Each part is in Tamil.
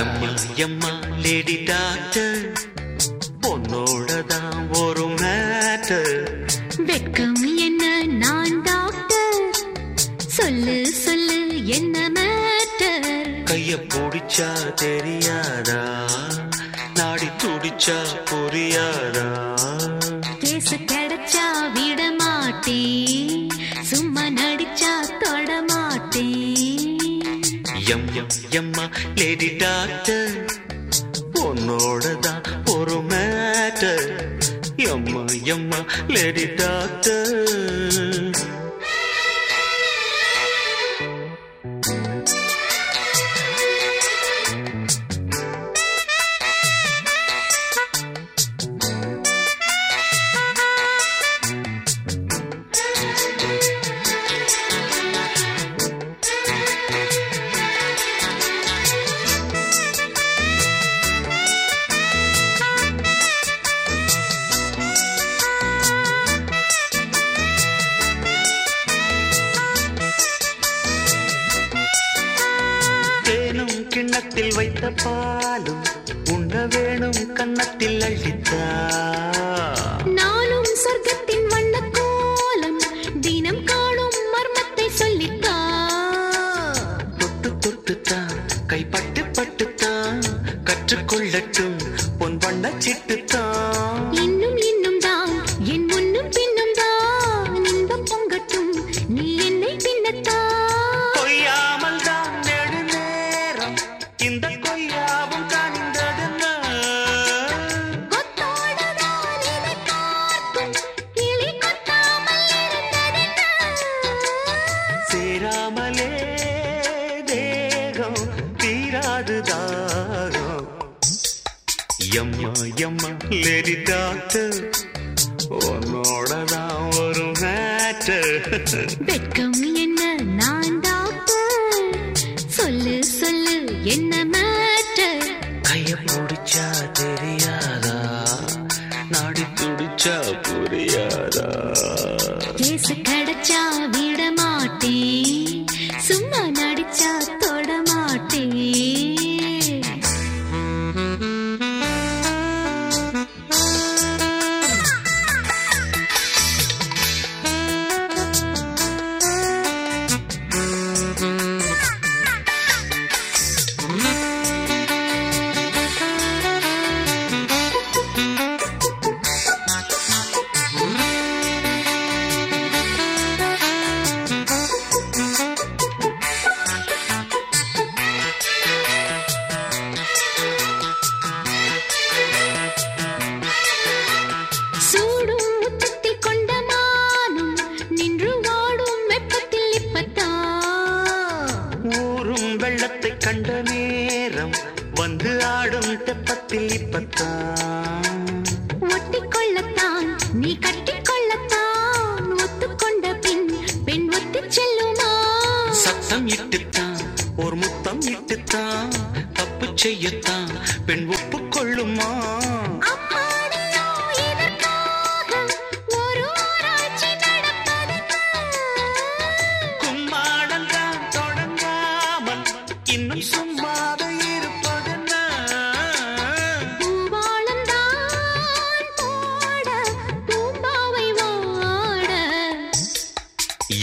எம்மா எம்மா லேடி டாக்டர் பொண்ணோட தான் ஒரு மேட்டர் வெட்கம் என்ன நான் டாக்டர் சொல்லு சொல்லு என்ன மேட்டர் கைய பிடிச்சா தெரியாதா? நாடி துடிச்சா புரியாதா? எம்மா எம்மா. லேடி டாக்டர் உன்னோட தான் ஒரு மேட்டர் எம்மா எம்மா. லேடி டாக்டர் கிண்ணத்தில் வைத்த பாலும் உண்ண வேணும் கன்னத்தில் அழித்தா. நானும் சொர்க்கத்தின் வண்ண கோலம் தினம் காணும் மர்மத்தை சொல்லித்தா. தொட்டு தொட்டுத்தான் கைப்பட்டு பட்டுத்தான் கற்றுக்கொள்ளட்டும் பொன் வண்ண சிட்டுத்தான் எம்மா எம்மா லேடி டாக்டர் உன்னோட தான் ஒரு மேட்டர் வெட்கம் என்ன நான் டாக்டர் சொல்லு சொல்லு என்ன மேட்டர் கைய பிடிச்சா தெரியாதா? நாடி துடிச்சா புரியாதா? கேசு கிடைச்சா விட மாட்டேன் கொள்ளத்தான் ஒட்டி கொள்ளத்தான் நீ கட்டி கொள்ளத்தான் ஒத்துக்கொண்ட பின் பெண் ஒத்து செல்லுமா சத்தம் இட்டுத்தான் ஒரு முத்தம் இட்டுத்தான் தப்பு செய்யத்தான் பெண்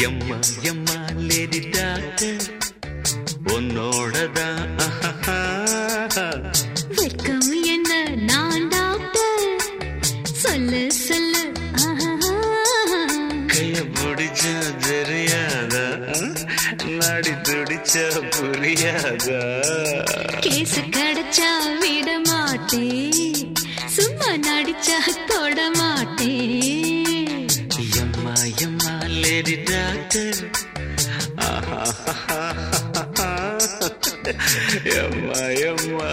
எம்மா எம்மா லேடி டாக்டர் உன்னோட தான் வெட்கம் என்ன நான் டாக்டர்? சொல்லு சொல்லு. கைய பிடிச்சா தெரியாதா? நாடி துடிச்சா புரியாதா? கேசு லேடி டாக்டர் எம்மா எம்மா